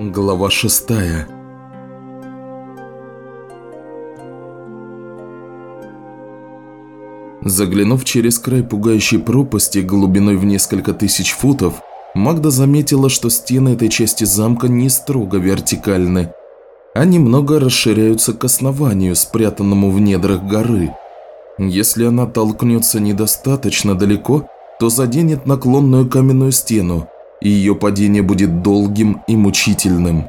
Глава шестая. Заглянув через край пугающей пропасти глубиной в несколько тысяч футов, Магда заметила, что стены этой части замка не строго вертикальны, а немного расширяются к основанию, спрятанному в недрах горы. Если она толкнется недостаточно далеко, то заденет наклонную каменную стену, и ее падение будет долгим и мучительным.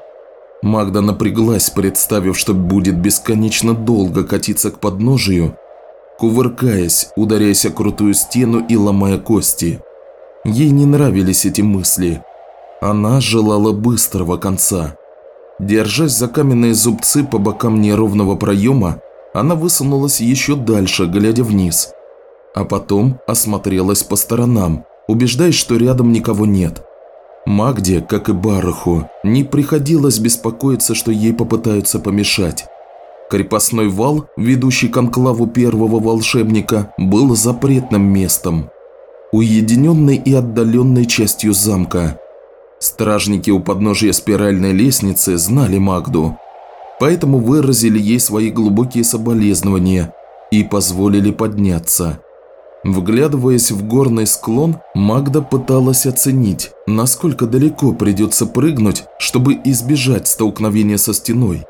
Магда напряглась, представив, что будет бесконечно долго катиться к подножию, кувыркаясь, ударяясь о крутую стену и ломая кости. Ей не нравились эти мысли. Она желала быстрого конца. Держась за каменные зубцы по бокам неровного проема, она высунулась еще дальше, глядя вниз. А потом осмотрелась по сторонам, убеждаясь, что рядом никого нет. Магде, как и Бараху, не приходилось беспокоиться, что ей попытаются помешать. Крепостной вал, ведущий к анклаву первого волшебника, был запретным местом, уединенной и отдаленной частью замка. Стражники у подножия спиральной лестницы знали Магду, поэтому выразили ей свои глубокие соболезнования и позволили подняться. Вглядываясь в горный склон, Магда пыталась оценить, насколько далеко придется прыгнуть, чтобы избежать столкновения со стеной.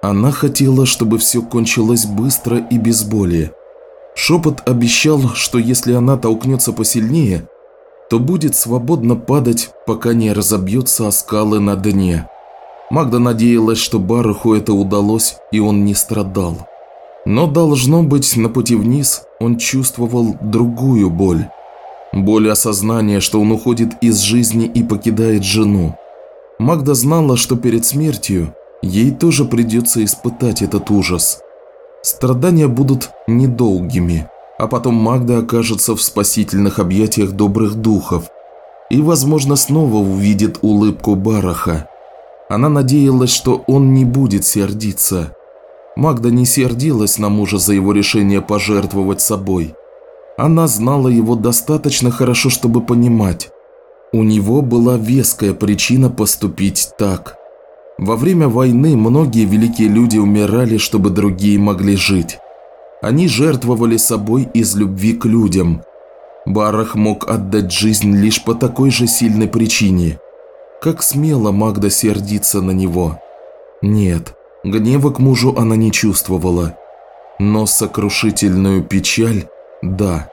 Она хотела, чтобы все кончилось быстро и без боли. Шепот обещал, что если она толкнется посильнее, то будет свободно падать, пока не разобьется о скалы на дне. Магда надеялась, что Бараху это удалось, и он не страдал. Но, должно быть, на пути вниз он чувствовал другую боль. Боль осознания, что он уходит из жизни и покидает жену. Магда знала, что перед смертью ей тоже придется испытать этот ужас. Страдания будут недолгими, а потом Магда окажется в спасительных объятиях добрых духов и, возможно, снова увидит улыбку Бараха. Она надеялась, что он не будет сердиться – Магда не сердилась на мужа за его решение пожертвовать собой. Она знала его достаточно хорошо, чтобы понимать. У него была веская причина поступить так. Во время войны многие великие люди умирали, чтобы другие могли жить. Они жертвовали собой из любви к людям. Барах мог отдать жизнь лишь по такой же сильной причине. Как смело Магда сердиться на него? Нет, Гнева к мужу она не чувствовала. Но сокрушительную печаль – да.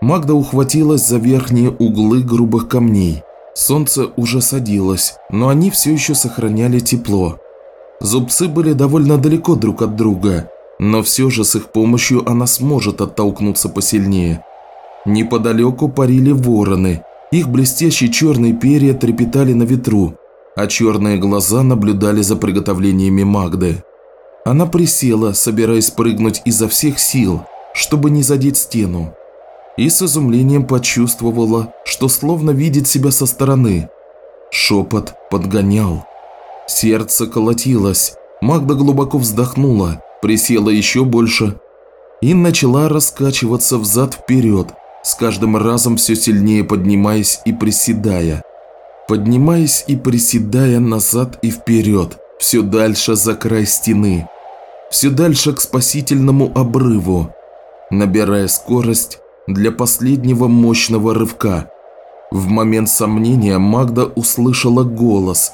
Магда ухватилась за верхние углы грубых камней. Солнце уже садилось, но они все еще сохраняли тепло. Зубцы были довольно далеко друг от друга, но все же с их помощью она сможет оттолкнуться посильнее. Неподалеку парили вороны, их блестящие черные перья трепетали на ветру, а черные глаза наблюдали за приготовлениями Магды. Она присела, собираясь прыгнуть изо всех сил, чтобы не задеть стену, и с изумлением почувствовала, что словно видит себя со стороны. Шепот подгонял. Сердце колотилось, Магда глубоко вздохнула, присела еще больше и начала раскачиваться взад-вперед, с каждым разом все сильнее поднимаясь и приседая поднимаясь и приседая назад и вперед, все дальше за край стены, все дальше к спасительному обрыву, набирая скорость для последнего мощного рывка. В момент сомнения Магда услышала голос,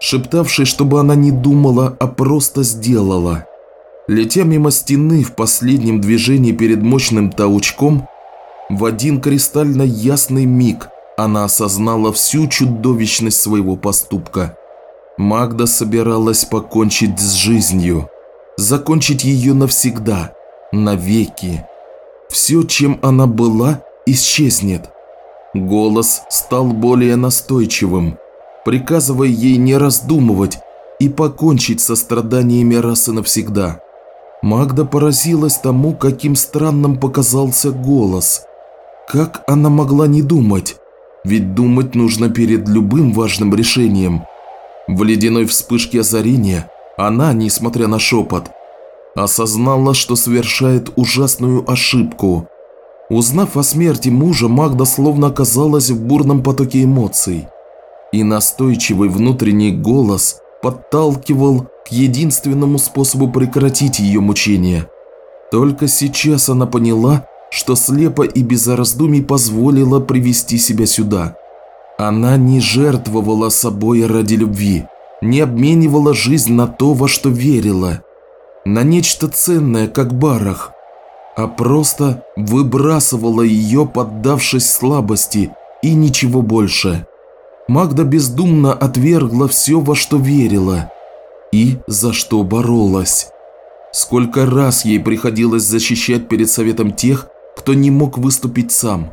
шептавший, чтобы она не думала, а просто сделала. Летя мимо стены в последнем движении перед мощным толчком, в один кристально ясный миг – она осознала всю чудовищность своего поступка. Магда собиралась покончить с жизнью, закончить ее навсегда, навеки. Все, чем она была, исчезнет. Голос стал более настойчивым, приказывая ей не раздумывать и покончить со страданиями раз и навсегда. Магда поразилась тому, каким странным показался голос. Как она могла не думать? Ведь думать нужно перед любым важным решением. В ледяной вспышке озарения она, несмотря на шепот, осознала, что совершает ужасную ошибку. Узнав о смерти мужа, Магда словно оказалась в бурном потоке эмоций. И настойчивый внутренний голос подталкивал к единственному способу прекратить ее мучения. Только сейчас она поняла, что слепо и без раздумий позволила привести себя сюда. Она не жертвовала собой ради любви, не обменивала жизнь на то, во что верила, на нечто ценное, как барах, а просто выбрасывала ее, поддавшись слабости, и ничего больше. Магда бездумно отвергла все, во что верила и за что боролась. Сколько раз ей приходилось защищать перед советом тех, кто не мог выступить сам.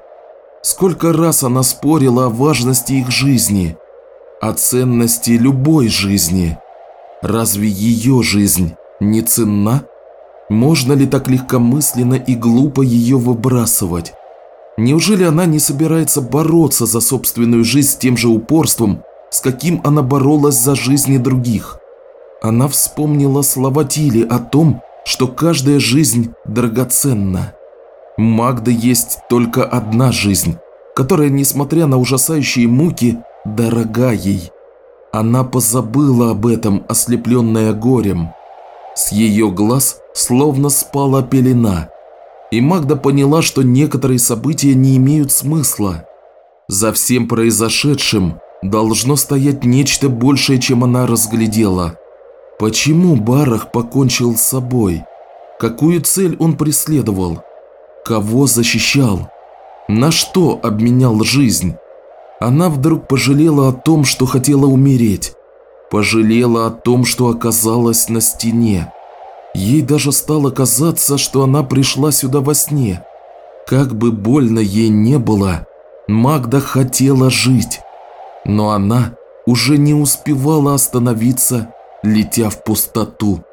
Сколько раз она спорила о важности их жизни, о ценности любой жизни. Разве ее жизнь не ценна? Можно ли так легкомысленно и глупо ее выбрасывать? Неужели она не собирается бороться за собственную жизнь с тем же упорством, с каким она боролась за жизни других? Она вспомнила слова Тили о том, что каждая жизнь драгоценна. Магда есть только одна жизнь, которая, несмотря на ужасающие муки, дорога ей. Она позабыла об этом, ослепленная горем. С ее глаз словно спала пелена, и Магда поняла, что некоторые события не имеют смысла. За всем произошедшим должно стоять нечто большее, чем она разглядела. Почему Барах покончил с собой? Какую цель он преследовал? Кого защищал? На что обменял жизнь? Она вдруг пожалела о том, что хотела умереть. Пожалела о том, что оказалась на стене. Ей даже стало казаться, что она пришла сюда во сне. Как бы больно ей не было, Магда хотела жить. Но она уже не успевала остановиться, летя в пустоту.